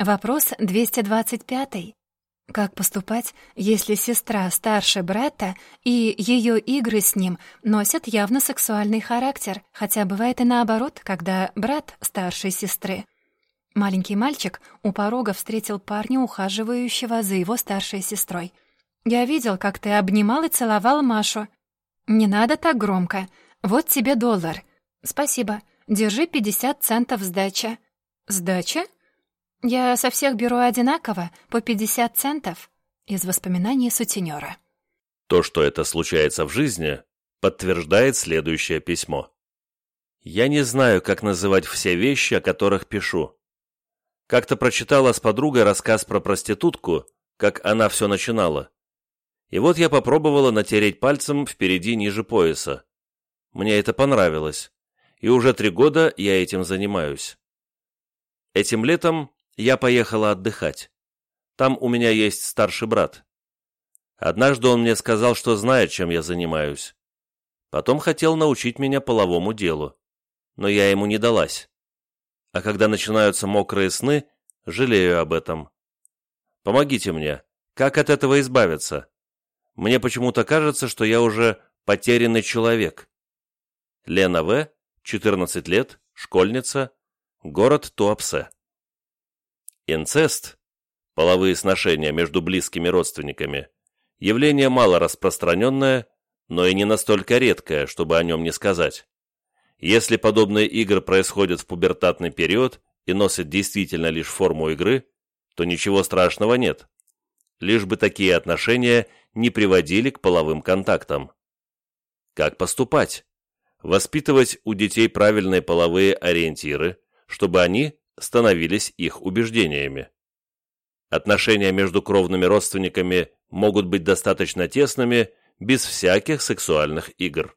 Вопрос 225. Как поступать, если сестра старше брата и ее игры с ним носят явно сексуальный характер, хотя бывает и наоборот, когда брат старшей сестры? Маленький мальчик у порога встретил парня, ухаживающего за его старшей сестрой. «Я видел, как ты обнимал и целовал Машу. Не надо так громко. Вот тебе доллар. Спасибо. Держи 50 центов сдача». «Сдача?» «Я со всех беру одинаково, по 50 центов». Из воспоминаний сутенера. То, что это случается в жизни, подтверждает следующее письмо. Я не знаю, как называть все вещи, о которых пишу. Как-то прочитала с подругой рассказ про проститутку, как она все начинала. И вот я попробовала натереть пальцем впереди ниже пояса. Мне это понравилось, и уже три года я этим занимаюсь. Этим летом я поехала отдыхать. Там у меня есть старший брат. Однажды он мне сказал, что знает, чем я занимаюсь. Потом хотел научить меня половому делу. Но я ему не далась. А когда начинаются мокрые сны, жалею об этом. Помогите мне. Как от этого избавиться? Мне почему-то кажется, что я уже потерянный человек. Лена В., 14 лет, школьница, город Туапсе. Инцест, половые сношения между близкими родственниками, явление мало распространенное, но и не настолько редкое, чтобы о нем не сказать. Если подобные игры происходят в пубертатный период и носят действительно лишь форму игры, то ничего страшного нет. Лишь бы такие отношения не приводили к половым контактам. Как поступать? Воспитывать у детей правильные половые ориентиры, чтобы они становились их убеждениями. Отношения между кровными родственниками могут быть достаточно тесными, без всяких сексуальных игр.